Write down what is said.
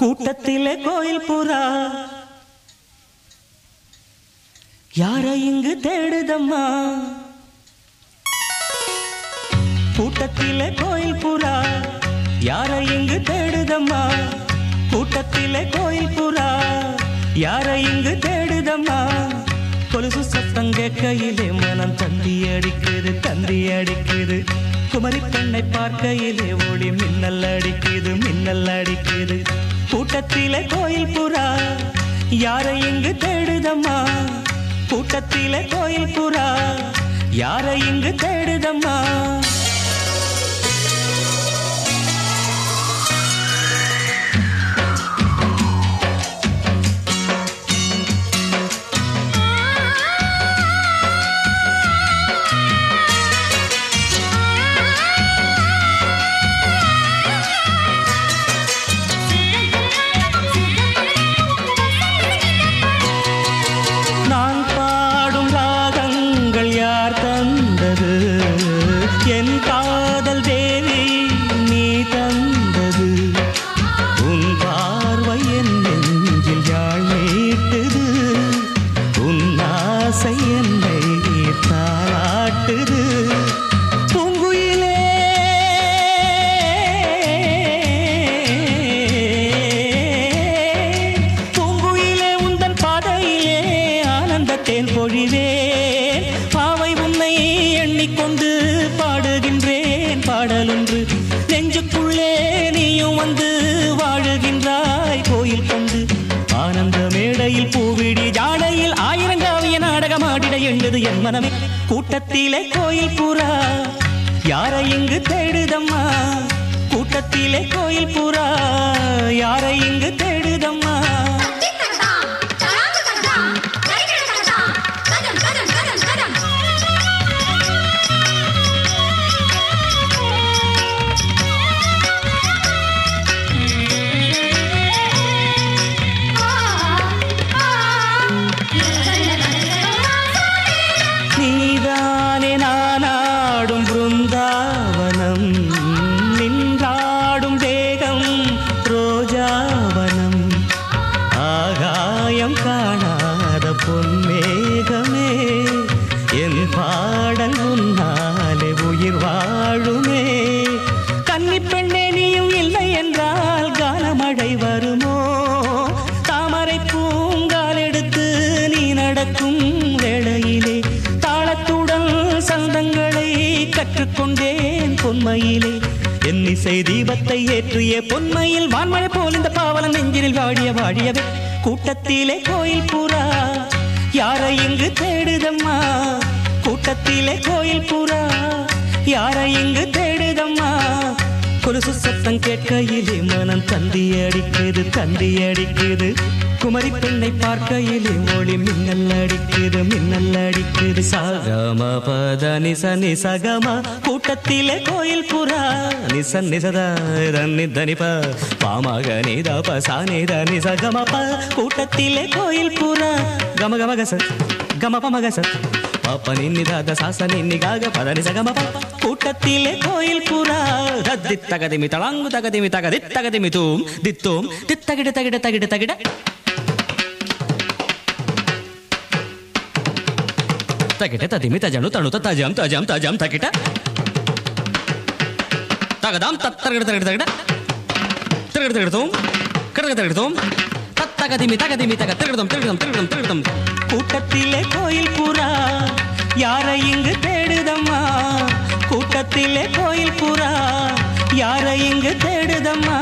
கூட்டத்திலே கோயில் புறா யாரை இங்கு தேடுதம்மா? கூட்டத்திலே கோயில் புறா யாரை இங்கு தேடுதம்மா? கூட்டத்திலே கோயில் புறா யாரை இங்கு தேடுதம்மா? கொலுசு சத்தம் கேட்கையிலே மனம் தந்தி அடிக்குது தந்தி அடிக்குது. குமரி பெண்ணை பார்க்கையிலே ஒளி மின்னல் அடிக்குது மின்னல் அடிக்குது. கூட்டத்திலே கோயில் புறா. யாரை இங்கு தேடுதம்மா? கூட்டத்திலே கோயில் புறா. யாரை இங்கு தேடுதம்மா? வந்து வாழுகின்றாய் கோயில் கொண்டு. ஆனந்த மேடையில் பூவிடி ஜாடையில் ஆயிரங்காவிய நாடகமாடிட எண்ணுது என் மனமே. கூட்டத்திலே கோயில் புறா யாரை இங்கு தேடுதம்மா? கூட்டத்திலே கோயில் புறா யாரை இங்கு தேடுதம்மா? பாடல் உன்னாலே உயிர் வாழுமே. கன்னி பெண்ணே நீயும் இல்லை என்றால் காலமழை வருமோ? தாமரை பூங்கால் எடுத்து நீ நடக்கும் வேளையிலே தாளத்துடன் சந்தங்களை கற்றுக்கொண்டேன் பொன்மையிலே. என் இசை தீபத்தை ஏற்றிய பொன்மையில் வான்மழை போல் இந்த பாவலன் நெஞ்சினில் வாடிய வாடியவே. கூட்டத்திலே கோயில் பூரா யாரை இங்கு தேடுதம்மா? தூக்கத்திலே கோயில் புறா யாரை இங்கு தேடுதம்மா? கொலுசு சத்தம் கேட்கையிலே மனம் தந்தி அடிக்குது தந்தி அடிக்குது. குமரி பெண்ணை பார்க்கையிலே மொழி மின்னல் அடிக்குது மின்னல் அடிக்குது. சகம பத நிச நிசகம கூட்டத்திலே கோயில் புறா நிச நிசத தனி பாமக நித பசா நித நிசகம கூட்டத்திலே கோயில் புறா கம கம கச கம பம கச. ಪಾಪ ನಿನ್ನಿದಾದ ಸಾಸ ನಿನ್ನಿಗಾಗ ಪದನಿ ಸಗಮ ಪಾಪ ಕೂಟತ್ತಿಲೆ ಕೋಯಿಲ್ ಪುರ ದಿತ್ತಗದಿಮಿ ತಳಂಗು ತಗದಿಮಿ ತಗದಿ ತಗದಿಮಿ ತೂಂ ದಿತ್ತೋಂ ದಿತ್ತಗಿಡ ತಗಿಡ ತಗಿಡ ತಗಿಡ ತಗಿಟ ತದಿಮಿ ತಜಣು ತಣುತ ತಜಂ ತಜಂ ತಜಂ ತಗಿಟ ತಗದಾಂ ತತ್ತರಗಿಡ ತಗಿಡ ತಗಿಡ ತಿರುಗಿಡ ತಿರುಗಿಡ್ತೋಂ ಕಡಗ ತಿರುಗಿಡ್ತೋಂ ತತ್ತಗದಿಮಿ ತಗದಿಮಿ ತಗ ತಿರುಗಿಡ್ತಂ ತಿರುಗಿಡ್ತಂ ತಿರುಗಿಡ್ತಂ ತಿರುಗಿಡ್ತಂ கூட்டத்திலே கோயில் புறா யாரை இங்கு தேடுதம்மா? கூட்டத்திலே கோயில் புறா யாரை இங்கு தேடுதம்மா?